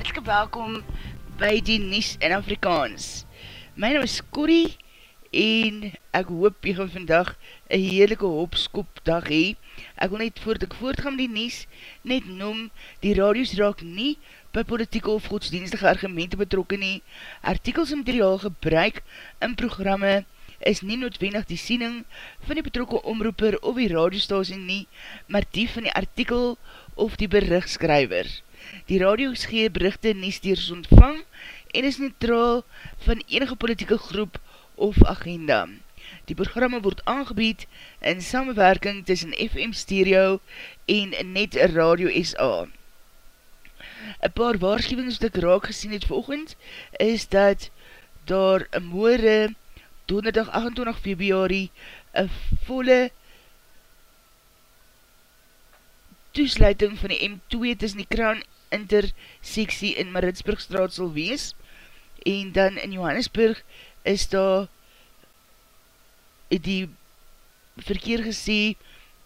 Hartelike welkom by die Nies in Afrikaans. My naam is Corrie en ek hoop jy gaan vandag een heerlijke hopskop dag hee. Ek wil net voordat ek voortgaan die Nies net noem, die radios raak nie by politieke of godsdienstige argumente betrokken nie. Artikels en materiaal gebruik in programme is nie noodwendig die siening van die betrokke omroeper of die radiostasie nie, maar die van die artikel of die berichtskrywer. Die radio's gee berichte nie steers ontvang en is neutraal van enige politieke groep of agenda. Die programme word aangebied in samenwerking tussen FM Stereo en Net Radio SA. Een paar waarschuwings wat ek raak gesien het volgend is dat daar moore donderdag 28 februari een volle toesluiting van die M2 tussen die kraan interseksie in Maritsburgstraat sal wees en dan in Johannesburg is daar die verkeer gesê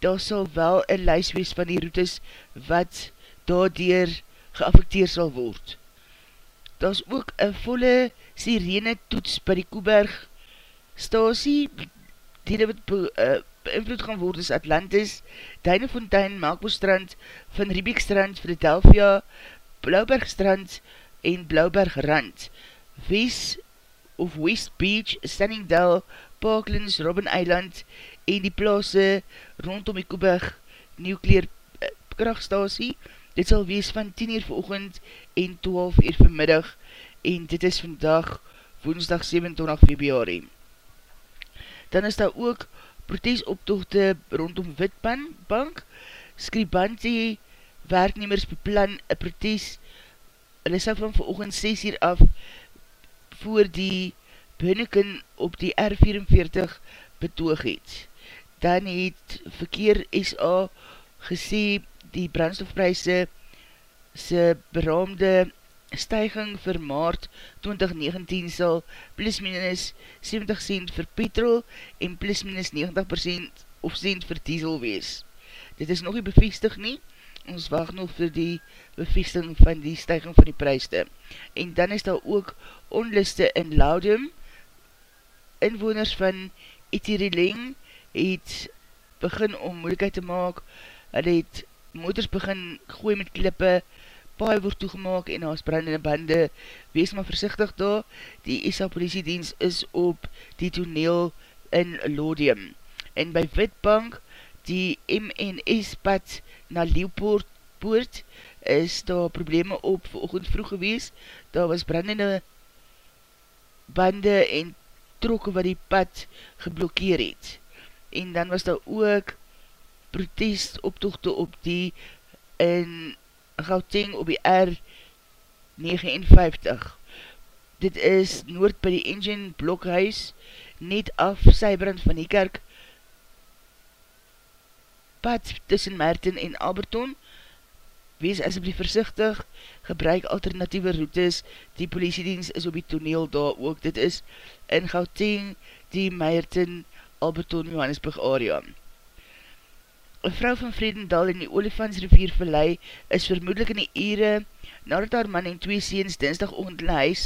daar sal wel een lys wees van die routes wat daardoor geaffekteer sal word. Daar is ook een volle sirene toets by die Koeberg stasie, die wat be, uh, beïnvloed gaan word is Atlantis, Duinefontein, Melkbostrand, Van Riebeekstrand, Philadelphia, Blaubergstrand en Blaubergrand, West of West Beach, Sunningdale, Parklands, Robben Island en die plaas rondom die Koeberg Nuclear uh, krachtstasie, dit sal wees van 10 uur veroogend en 12 uur vanmiddag en dit is vandag woensdag 27 februari dan is daar ook protesoptochte rondom Witbank, Skribanti werknemers beplan een protest, hulle sal van veroogend 6 uur af voor die Bunneken op die R44 betoog het. Dan het verkeer SA gesê die brandstofprijse se beraamde stijging vir maart 2019 sal plus minus 70 cent vir petrol en plus minus 90% of cent vir diesel wees. Dit is nog nie bevestig nie, ons wacht nog vir die bevestiging van die stijging van die prijste. En dan is daar ook onliste in Laudum, inwoners van Etirileng het begin om moeilijkheid te maak, hulle het motors begin gooi met klippe, paai word toegemaak en as brandende bande, wees maar versichtig daar, die ISA politiedienst is op die toneel in Lodium. En by Witbank, die MNS pad na Leeupoort poort, is daar probleme op vir oogend vroeg gewees, daar was brandende bande en trokke wat die pad geblokkeer het. En dan was daar ook protest optochte op die in Gauteng op die R59. Dit is noord by die engine blokhuis, net af Sybrand van die kerk, pad tussen Merton en Alberton. Wees asblief versichtig, gebruik alternatieve routes, die politiedienst is op die toneel daar ook. Dit is in Gauteng, die Merton, Alberton, Johannesburg area. Een vrou van Vredendal in die Olifantsrivier verlei is vermoedelijk in die ere nadat haar man en twee seens dinsdag oogend in huis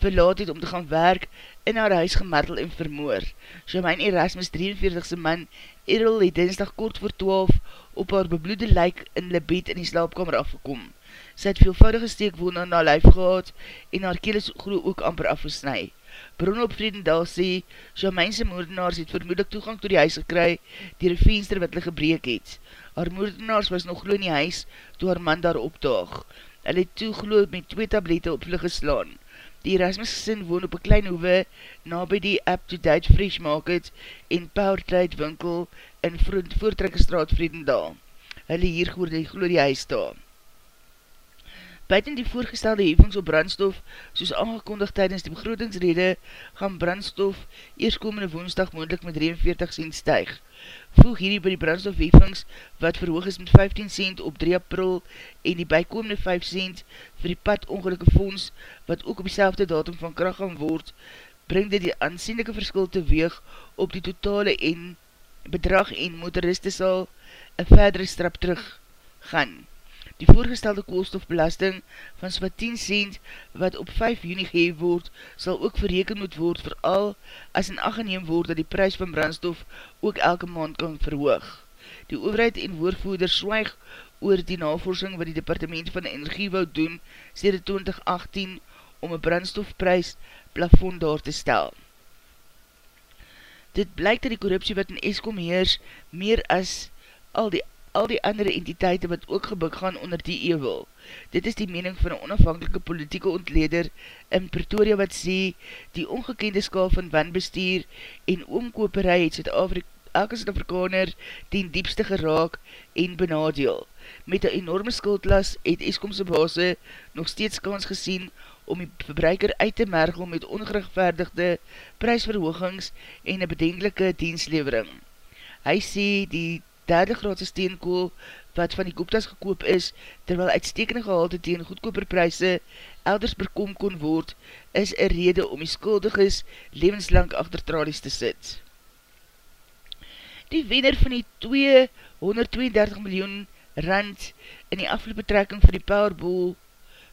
verlaat het om te gaan werk in haar huis gemartel en vermoor. Jermaine Erasmus 43se man Errol het dinsdag kort voor 12 op haar bebloede lijk in die bed in die slaapkamer afgekom. Sy het veelvoudige steekwoon aan haar lijf gehad en haar keel is ook amper afgesnij. Bron op Vredendal sê, Jameinse moordenaars het vermoedelijk toegang to die huis gekry, die een venster wat hulle gebreek het. Haar moordenaars was nog glo in die huis, toe haar man daar opdaag. Hulle het toe glo met twee tablette op hulle geslaan. Die Erasmus gesin woon op een klein hoeve, na by die up-to-date fresh market en power-trade winkel in Voortrekkerstraat Vredendal. Hulle hier gehoor die glo die huis daar. Buiten die voorgestelde hevings op brandstof, soos aangekondig tydens die begrotingsrede, gaan brandstof eerskomende woensdag moendlik met 43 cent stijg. Voeg hierdie by die brandstofhevings, wat verhoog is met 15 cent op 3 april en die bykomende 5 cent vir die pad ongelukke fonds, wat ook op die datum van kracht gaan word, bring dit die aansienlijke verskil te weeg op die totale en bedrag en motoriste sal een verdere strap terug gaan. Die voorgestelde koolstofbelasting van so 10 cent wat op 5 juni geheef word, sal ook verreken moet word vooral as in aggeneem word dat die prijs van brandstof ook elke maand kan verhoog. Die overheid en woordvoerder swaig oor die navorsing wat die departement van energie wou doen sê 2018 om een brandstofprys plafond daar te stel. Dit blyk dat die korruptie wat in Eskom heers meer as al die, al die andere entiteite wat ook gebuk gaan onder die eeuwel. Dit is die mening van een onafhankelike politieke ontleder in Pretoria wat sê die ongekende skaal van wanbestuur en oomkoperij het Zuid-Afrika elke Suid-Afrikaner ten diepste geraak en benadeel. Met een enorme skuldlas het Eskomse base nog steeds kans gesien om die verbruiker uit te mergel met ongerechtvaardigde prijsverhoogings en een bedenkelike dienslevering. Hy sê die derde graadse steenkool wat van die kooptas gekoop is, terwyl uitstekende gehalte teen goedkoperpryse elders bekom kon word, is een rede om die skuldiges levenslang achter tralies te sit. Die wenner van die 232 miljoen rand in die afloopbetrekking vir die Powerball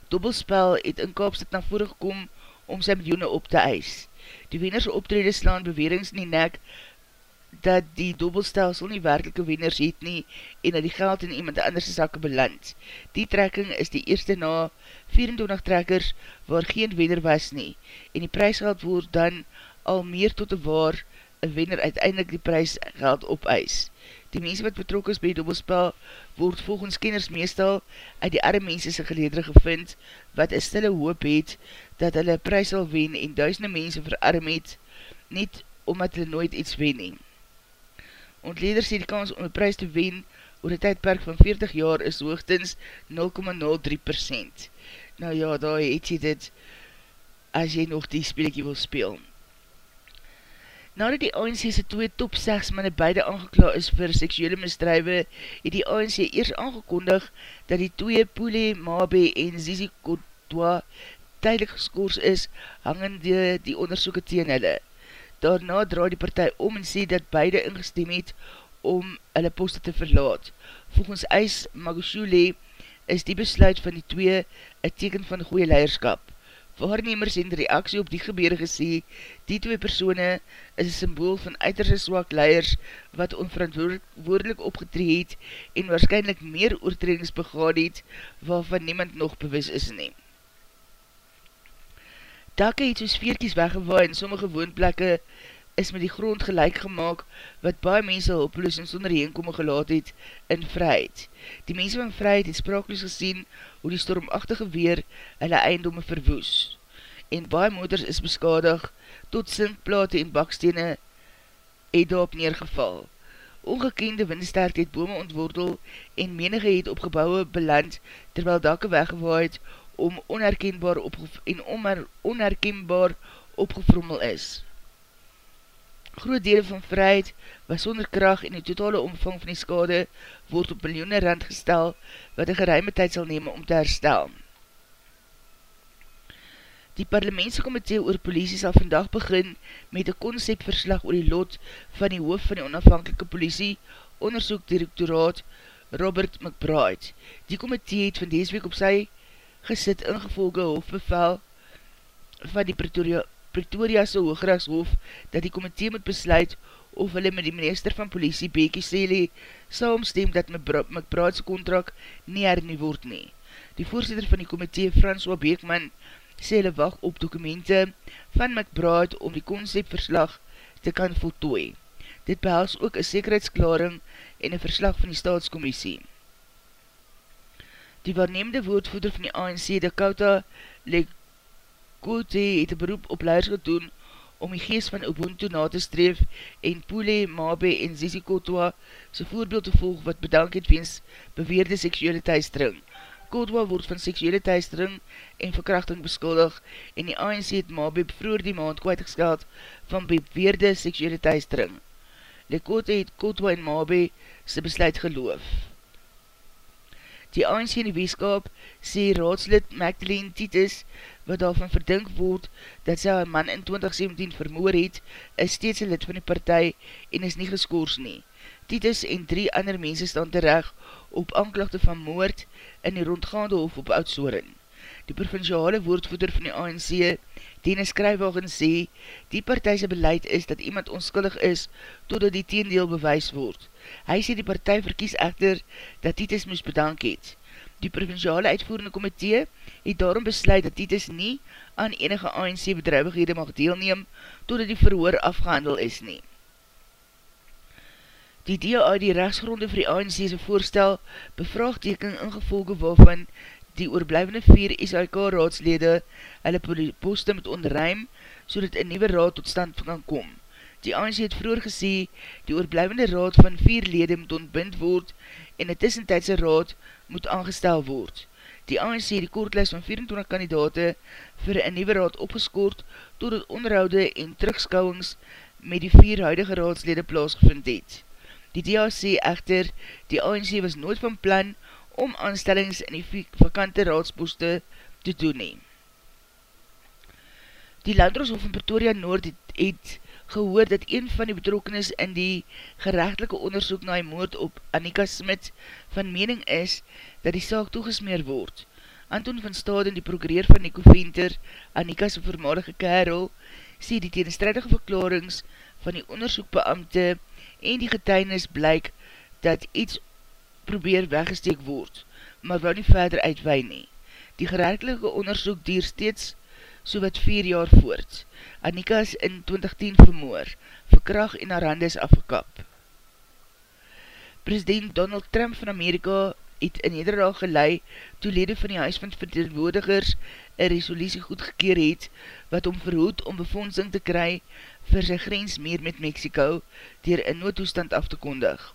dobbelspel het in Kaapstad na vore gekom om sy miljoene op te eis. Die wennerse optrede slaan bewerings in die nek dat die dobbelstelsel nie werkelike wenners het nie en dat die geld in iemand anderse zakke beland. Die trekking is die eerste na 24 trekkers waar geen wenner was nie en die prijsgeld word dan al meer tot een waar een wenner uiteindelik die prijs geld opeis. Die mense wat betrok is by die dobbelspel word volgens kenners meestal uit die arme mense sy geledere gevind wat een stille hoop het dat hulle prijs sal wen en duisende mense verarm het net omdat hulle nooit iets wen nie. Ontleder sê die kans om die prijs te wen oor die tydperk van 40 jaar is hoogtens 0,03%. Nou ja, daar het jy dit as jy nog die speelkie wil speel. Nadat die ANC sy twee top 6 manne beide aangekla is vir seksuele misdrijwe, het die ANC eers aangekondig dat die twee Poele, Mabe en Zizi Kotwa tydelik geskoors is, hangende die onderzoeken teen hulle. Daarna draai die partij om en sê dat beide ingestem het om hulle poste te verlaat. Volgens Eis Magushule is die besluit van die twee een teken van goeie leiderskap waarnemers en reaksie op die gebeur gesê, die twee persone is een symbool van uiterse swak leiers wat onverantwoordelik opgetree het en waarschijnlijk meer oortredings begaad het waarvan niemand nog bewus is neem. Dakke het soos veerkies weggewaai en sommige woonplekke is met die grond gelijk gemaakt wat baie mense hulpeloos en sonder heenkomen gelaat het in vryheid. Die mense van vryheid het sprakeloos gesien hoe die stormachtige weer hulle eindomme verwoes. En baie motors is beskadig tot sinkplate en bakstene het daarop neergeval. Ongekende windsterk het bome ontwordel en menige het op gebouwe beland terwyl dakke weggewaaid om onherkenbaar, en onherkenbaar opgevrommel is groot dele van vryheid was sonder kracht en die totale omvang van die skade word op miljoene rand gestel wat een geruime tyd sal neem om te herstel. Die parlementskomitee oor politie sal vandag begin met een conceptverslag oor die lot van die hoof van die onafhankelike politie onderzoekdirektoraat Robert McBride. Die komitee het van deze week op sy gesit ingevolge hoofbevel van die Pretoria Pretoriase Hoogrechtshof dat die komitee moet besluit of hulle met die minister van politie Bekie Sele saamstem dat McBraadse contract nie hernie word nie. Die voorzitter van die komitee François Beekman sê hulle wacht op dokumente van McBraad om die conceptverslag te kan voltooi. Dit behels ook een sekerheidsklaring en een verslag van die staatskommissie. Die waarnemende woordvoeder van die ANC, Dakota Leg Kote het een beroep op leiders gedoen om die geest van Ubuntu na te streef en Pule, Mabe en Zizi Kotwa sy voorbeeld te volg wat bedank het weens beweerde seksuele thuisdring. Kotwa word van seksuele thuisdring en verkrachting beskuldig en die ANC het Mabe vroeger die maand kwijtgeskeld van beweerde seksuele thuisdring. Lekote het Kotwa en Mabe sy besluit geloof. Die ANC in die weeskap sê raadslid Magdalene Titus, wat daarvan verdink word dat sy haar man in 2017 vermoor het, is steeds een lid van die partij en is nie geskoors nie. Titus en drie ander mense staan terecht op aanklachte van moord in die rondgaande hof op Oudsoren. Die provinciale woordvoeder van die ANC, Dennis Kruiwagen sê, die partijse beleid is dat iemand onskuldig is totdat die teendeel bewys word. Hy sê die partij verkies echter dat Titus moes bedank het. Die provinciale uitvoerende komitee het daarom besluit dat Titus nie aan enige ANC bedrijvighede mag deelneem totdat die verhoor afgehandel is nie. Die DA die rechtsgronde vir die ANC'se voorstel bevraagteken ingevolge waarvan die oorblijvende vier SIK raadslede hulle poste met onderruim so dat een nieuwe raad tot stand kan kom. Die ANC het vroeger gesê, die oorblijvende raad van vier lede moet ontbind word en die tussentijdse raad moet aangestel word. Die ANC het die koortlijst van 24 kandidate vir een nieuwe raad opgeskoord tot het onderhoude en terugskouwings met die vier huidige raadslede plaasgevind het. Die DA sê echter, die ANC was nooit van plan om aanstellings in die vakante raadsposte te doen neem. Die Landroshof in Pretoria Noord het, het gehoor dat een van die betrokkenis in die gerechtelike onderzoek na die moord op Annika Smit van mening is dat die saak toegesmeer word. Anton van Staden, die prokureer van Nico Venter, Annika's voormalige kerel, sê die tegenstrijdige verklarings van die onderzoekbeamte en die getuinis blyk dat iets probeer weggesteek word, maar wou nie verder uitwein nie. Die gerechtelike onderzoek dier steeds so wat 4 jaar voort. Annika is in 2010 vermoor, verkrag en haar hand is afgekap. President Donald Trump van Amerika het in nederlaag gelei toe lede van die huis van verteenwoordigers een resolutie goedgekeer het wat om verhoed om befondsing te kry vir sy grens meer met Mexico dier een noodtoestand af te kondig.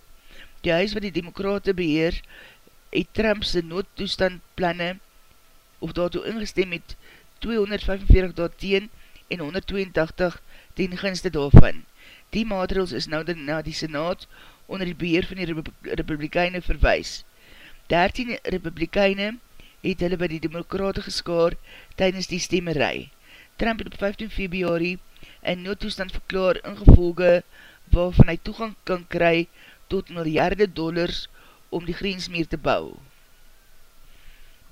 Die huis wat die demokrate beheer het Trump sy noodtoestand planne of daartoe ingestem het 245 daar teen en 182 ten gunste daarvan. Die maatregels is nou na die Senaat onder die beheer van die Republikeine verwijs. 13 Republikeine het hulle by die Demokrate geskaar tydens die stemmerij. Trump het op 15 februari in noodtoestand verklaar ingevolge waarvan hy toegang kan kry tot miljarde dollars om die grens meer te bouw.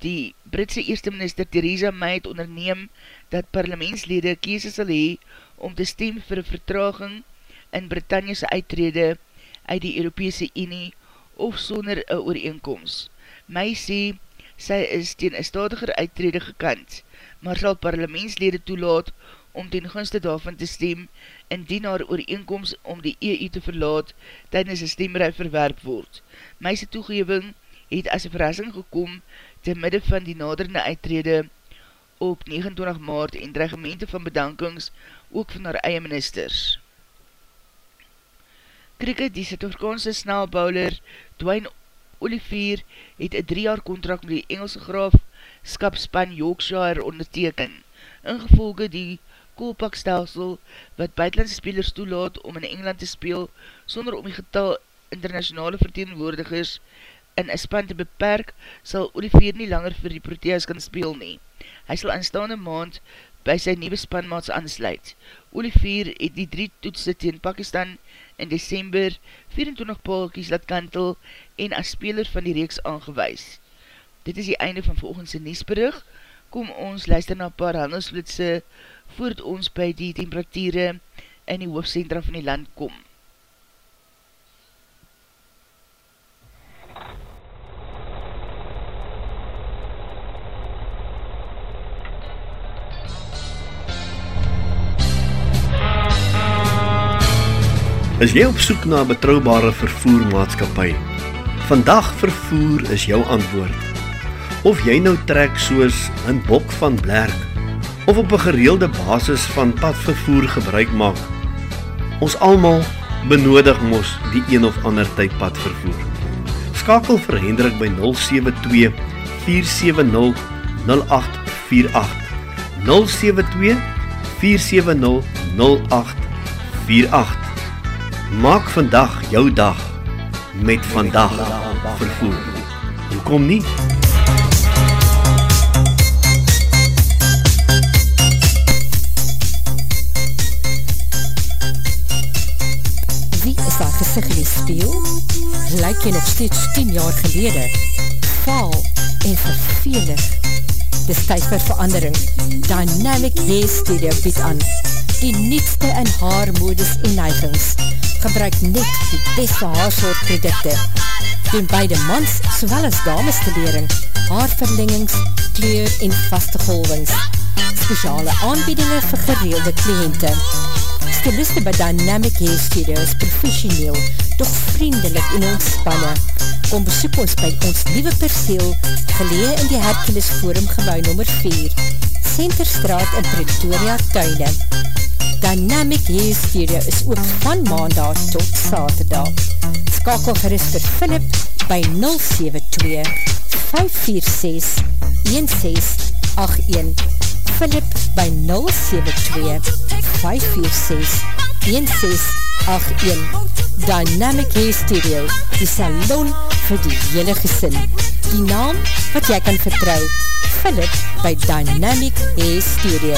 Die Britse eerste minister Theresa May het onderneem dat parlementslede kiese sal hee om te stem vir een vertraging in Britanniese uittrede uit die Europese Unie of sonder een ooreenkomst. May sê, sy is teen een stadiger uittrede gekant, maar sal parlementslede toelaat om ten gunste daarvan te stem indien haar ooreenkomst om die EU te verlaat tydens een stemmerij verwerp word. My sy toegeving het as een verrassing gekom te midde van die naderende uittrede op 29 maart en dreigemente van bedankings ook van haar eie ministers. Krikke, die Sint-Afrikaanse snelbouler Dwayne Olivier het een drie jaar contract met die Engelse graaf skapspan Yorkshire onderteken, ingevolge die koolpakstelsel wat buitenlandse spelers toelaat om in Engeland te speel sonder om die getal internationale verteenwoordigers in een span te beperk, sal Olivier nie langer vir die Proteas kan speel nie. Hy sal aanstaande maand by sy nieuwe spanmaats aansluit. Olivier het die drie toetste teen Pakistan in december 24 paalkies laat kantel en as speler van die reeks aangewys. Dit is die einde van volgendse Niesbrug. Kom ons luister na paar handelsflitse voordat ons by die temperatuur in die hoofdcentra van die land kom. Is jy op soek na 'n betroubare vervoermaatskappy? Vandag vervoer is jou antwoord. Of jy nou trek soos 'n bok van Blerk of op 'n gereelde basis van padvervoer gebruik maak. Ons almal benodig mos die een of ander tyd padvervoer. Skakel vir Hendrik by 072 470 0848. 072 470 0848 Maak vandag jou dag met vandag vervoer. kom nie. Lyk jy nog steeds 10 jaar gelede? Vaal en vervelig. Dis tyd vir verandering. Dynamic Hair Studio bied aan. Die nietste in haar modus en neigings. Gebruik net die beste haarsoort producte. Doen beide mans sowel as dames te lering. Haarverlengings, kleur en vaste golvings. Speciale aanbiedinge vir gereelde kliënte. Stiliste by Dynamic Hair Studio is professioneel, doch vriendelik en ontspanne. Kom besoek ons by ons nieuwe perceel, gelee in die Hercules Forum gebouw nummer 4, Centerstraat in Pretoria, Tuine. Dynamic Hair Studio is ook van maandag tot saterdag. Skakel gerust vir Philip by 072 546 1681 Philip by 072-546-1681 Dynamic Hair Studio Die salon vir die hele gesin. Die naam wat jy kan vertrou Philip by Dynamic Hair Studio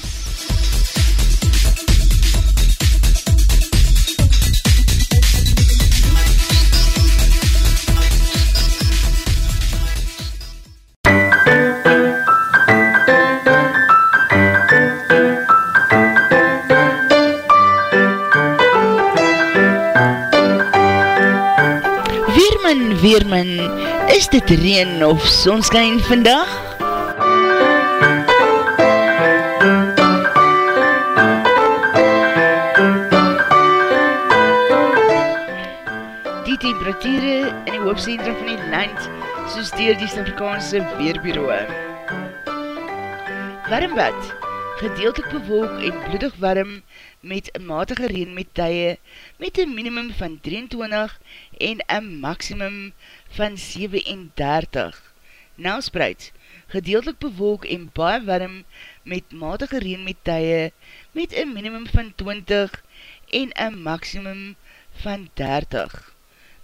Dit reen of sonskijn vandag? Die temperatuur in die hoofdcentrum van die land, soos dier die Stavrikaanse Weerbureau. Warmbad, gedeeltelik bewolk en bloedig warm met een matige reen met tye met een minimum van 23 en een maximum van 37. Nelspreid, gedeeltelik bewolk en baie warm met matige reen met tye met een minimum van 20 en een maximum van 30.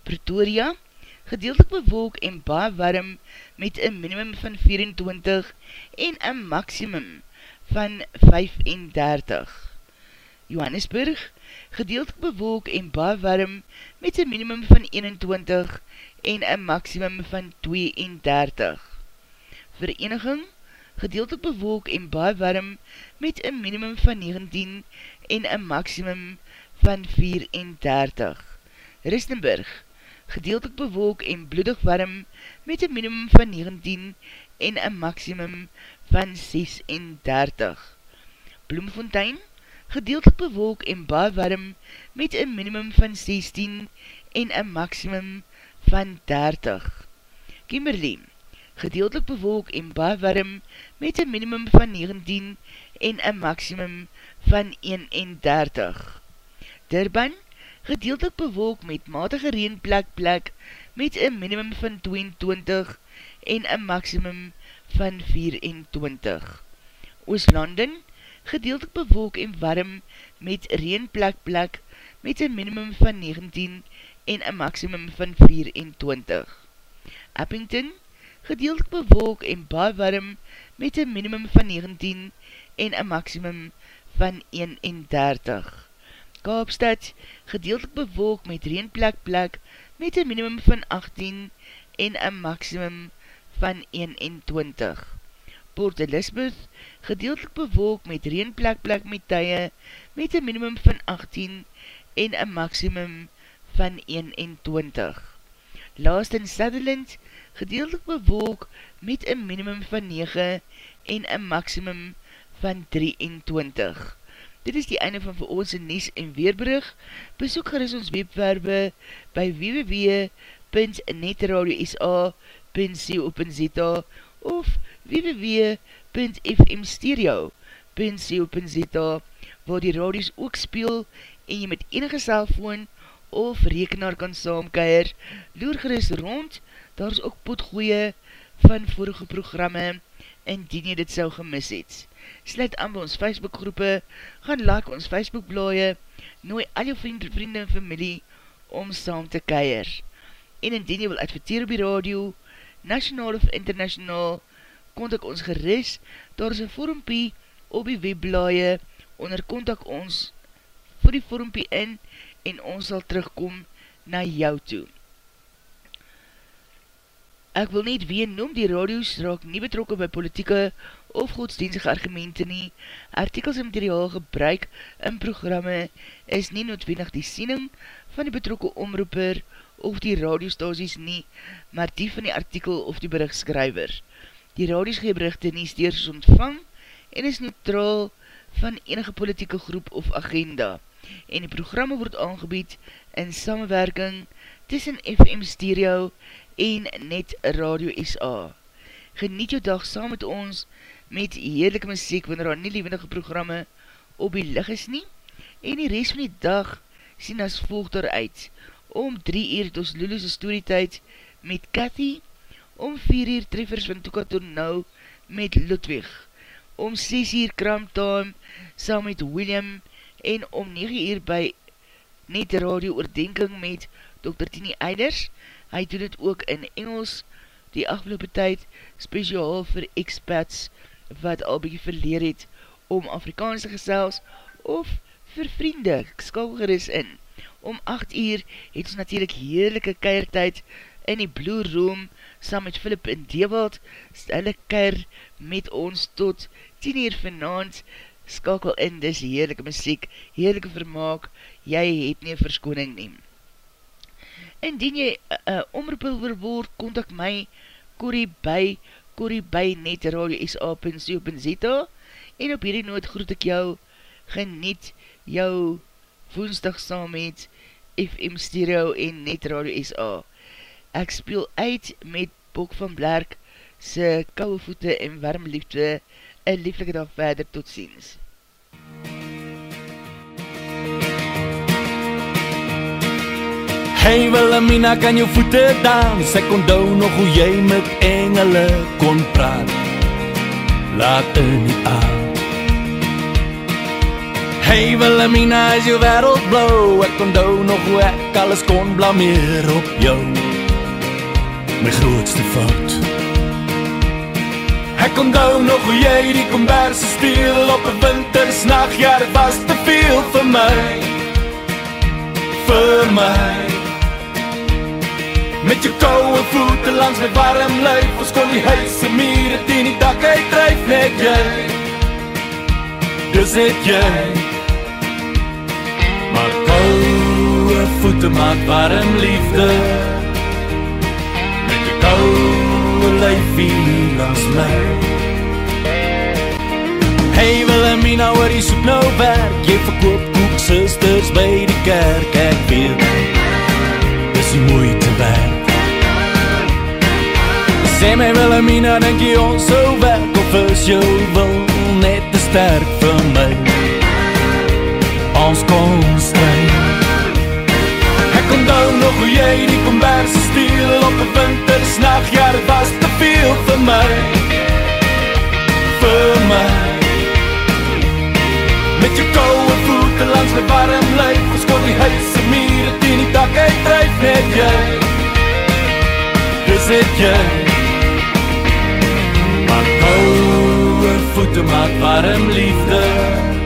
Pretoria, gedeeltelik bewolk en baie warm met een minimum van 24 en een maximum van 35. Johannesburg, gedeeltelik bewolk en baie warm met een minimum van 21 en een maximum van 32. Vereniging, gedeeltelik bewolk en baie warm met een minimum van 19 en een maximum van 34. Ristenburg, gedeeltelik bewolk en bloedig warm met een minimum van 19 en een maximum van 36. Bloemfontein, gedeeltelik bewolk en baie warm met een minimum van 16 en een maximum van 30. Kimberley, gedeeltelik bewolk en baie warm met een minimum van 19 en een maximum van 31. Durban, gedeeltelik bewolk met matige reenplek plek met een minimum van 22 en een maximum van 24. Ooslanden, gedeeltelik bewolk en warm met reenplek plek met een minimum van 19 en een maximum van 24. Uppington, gedeeltelik bewolk en baie warm met een minimum van 19 en een maximum van 31. Kaapstad, gedeeltelik bewolk met reenplek plek met een minimum van 18 en een maximum van 21. Port Elizabeth, gedeeltelik bewolk met reenplek plek met tye met een minimum van 18 en een maximum van 21. Last in Sutherland, gedeeltelik bewolk met een minimum van 9 en een maximum van 23. Dit is die einde van vir ons Nies en Weerbrug. Besoek geris ons webwerbe by www.netradiosa.co.za of www.fmstereo.co.za waar die radios ook speel en jy met enige cellfoon of rekenaar kan saamkeier. Loer geris rond, daar is ook potgoeie van vorige programme indien jy dit sou gemis het. Sluit aan by ons Facebook groepe, gaan like ons Facebook blaie, nooi al jou vrienden, vrienden en familie om saam te keier. En indien jy wil adverteer op die radio, nationaal of internationaal, kontak ons geris, daar is een vormpie op die webblaie, onder kontak ons vir die vormpie in, en ons sal terugkom na jou toe. Ek wil net ween noem die radios raak nie betrokken by politieke of godsdienstige argumente nie. Artikels en materiaal gebruik in programme is nie noodwendig die siening van die betrokken omroeper of die radiostasies nie, maar die van die artikel of die berichtskryver. Die radios gee berichte nie steers ontvang en is neutraal van enige politieke groep of agenda. En die programme word aangebied in samenwerking tussen FM Stereo en Net Radio SA. Geniet jou dag saam met ons met heerlijke muziek wanneer daar nie levendige programme op die lig is nie en die rest van die dag sien as volg daaruit. Om 3 uur het ons Lulu's storytijd met Cathy, om 4 uur treffers van Toeka Tornau met Ludwig, om 6 uur Kramtime saam met William en om 9 uur by Net Radio oordenking met Dr. Tini Eiders, hy doen het ook in Engels, die afgelopen tyd, speciaal vir expats, wat al bykie verleer het, om Afrikaanse gesels, of vir vriende, skalger is in. Om 8 uur het ons natuurlijk heerlijke keiertijd in die Blue Room, saam met Philip in Dewald, stelle keir met ons tot 10 uur vanavond, skakel in, dis heerlijke muziek, heerlijke vermaak, jy het nie verskoning neem. Indien jy uh, uh, omroepel verwoord, kontak my Corrie by Corrie by netradio.sa.co.za en op hierdie noot groet ek jou. Geniet jou woensdag saam met FM Stereo en Netradio SA. Ek speel uit met Bok van Blerk se kouwe voete en warm liefde een lieflike dag verder tot ziens. Hey Wilhelmina, kan jou voete dans Ek onthou nog hoe jy met engele kon praat Laat in die aard Hey Wilhelmina, is jou wereld blauw? Ek onthou nog hoe ek alles kon blameer op jou. My grootste fout. Ek onthou nog hoe jy die komberse speel Op een wintersnacht, ja dit was te veel vir my Vir my Met jou kouwe voete langs my warm lyf Ons kon die huise mire teen die dak uitdrijf Net jy Dis het jy voete maak warm liefde. Met jou kouwe lyfie langs my. Hey Wilhelmina, waar jy soek nou werk. Jy verkoop koek sisters by die kerk Ek weet, dis die moeite werk. Sê my Wilhelmina, denk jy ons so werk Of is jou wil net te sterk jy die komberse stiel Op een wintersnacht, ja dit was te veel vir my Vir my Met jou kouwe voete langs my warm lijf Ons kon die huise mire teen die dak uitdrijf Net jy Dis het jy Maar kouwe voete maak warm liefde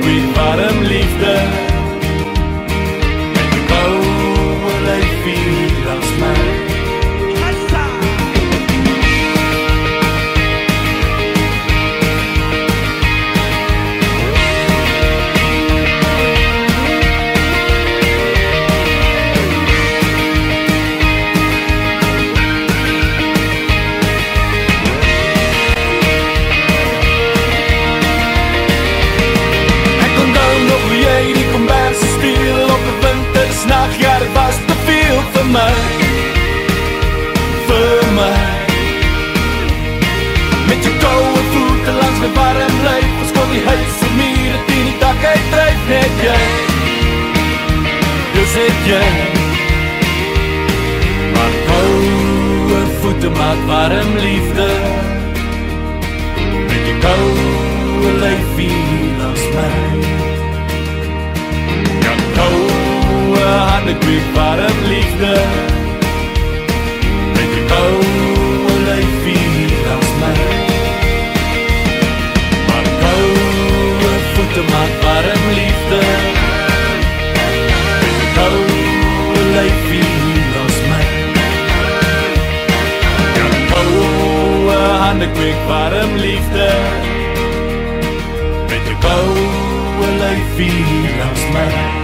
kouwe hande Dis het jy. Maar koue voete maak warm liefde. Met jou koue lyfie langs my. Ja, koue hande kweek warm liefde. Met jou koue lyfie langs my. Maar koue voete maak warm liefde. Hande kweek warm liefde. Met jou koue lyfie langs my.